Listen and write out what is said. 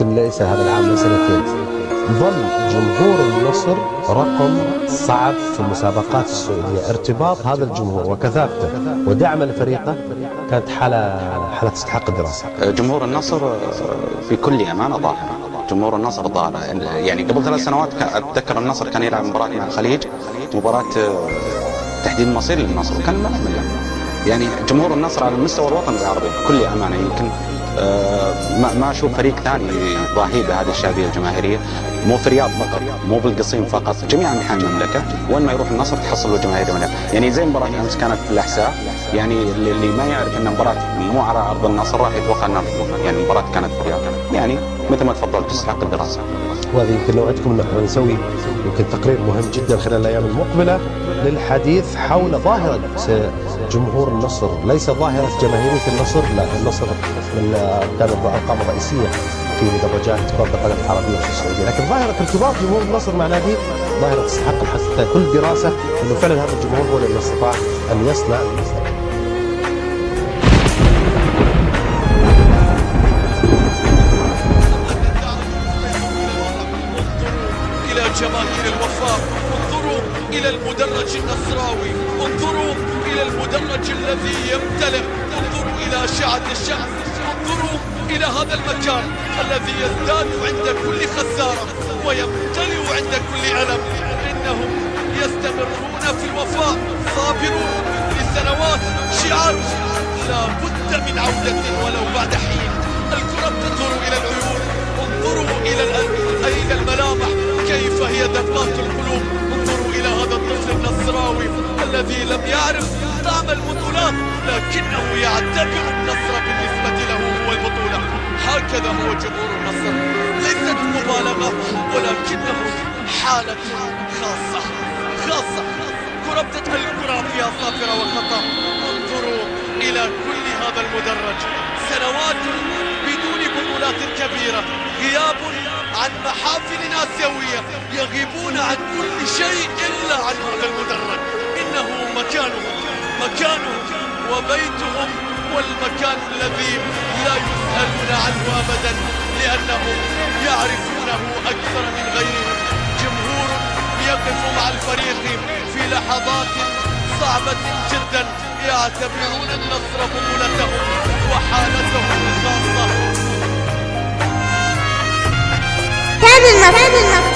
ليس هذا العام من سنتين ظل جمهور النصر رقم صعب في المسابقات السعودية. ارتباط هذا الجمهور وكثافته ودعم لفريقه كانت حالة حالة تستحق الدراسة. جمهور النصر في كل أمانة ظاهرة. جمهور النصر ظاهرة. يعني قبل ثلاث سنوات أتذكر النصر كان يلعب مباراة مع الخليج مباراة تحديد مصير للنصر. وكان مليون يعني جمهور النصر على المستوى الوطني العربي بكل أمانة. يمكن آه، ما ما أشوف فريق ثاني ضاهي بهذه الشعبية الجماهيرية. مو في الرياض فقط مو بالقصيم فقط جميع أنحاء المملكة. وين ما يروح النصر تحصل له جماهير يعني زي مباراة أمس كانت في الأحساء. يعني اللي ما يعرف إن مباراة مو على أرض النصر راح يتوقع ان يعني المباراه كانت في الرياض. يعني مثل ما تفضلت تستحق الدراسة. وهذه يمكن نوعدكم انه نسوي يمكن تقرير مهم جدا خلال الأيام المقبلة للحديث حول ظاهرة جمهور النصر ليس ظاهرة جماهيرية النصر لا النصر من كان الأرقام الرئيسية في مدرجات كرة القدم العربية في السعودية، لكن ظاهرة ارتباط جمهور النصر مع نادي ظاهرة تستحق الحث كل دراسة إنه فعلا هذا الجمهور هو الذي استطاع أن يصنع الوفاء انظروا إلى المدرج النصراوي. انظروا إلى المدرج الذي يمتلئ. انظروا إلى أشعة الشمس انظروا إلى هذا المكان الذي يزداد عند كل خسارة ويمتلئ عند كل ألم. إنهم يستمرون في الوفاء. صابرون لسنوات شعار. لا بد من عودة ولو دقات القلوب انظروا إلى هذا الطفل النصراوي الذي لم يعرف طعم البطولات لكنه يعتبر النصر بالنسبة له هو البطولة. هكذا هو جمهور النصر. ليست مبالغة ولكنه حالة خاصة. خاصة. كرة الكرة فيها صافرة وخطأ. انظروا إلى كل هذا المدرج. سنوات بدون بطولات كبيرة. غياب عن محافل آسيوية يغيبون عن كل شيء إلا عن هذا المدرج. إنه مكانهم مكانهم وبيتهم والمكان الذي لا يسألون عنه أبدا لأنهم يعرفونه أكثر من غيرهم. جمهور يقف مع الفريق في لحظات صعبة جدا يعتبرون النصر Seven, my seven, my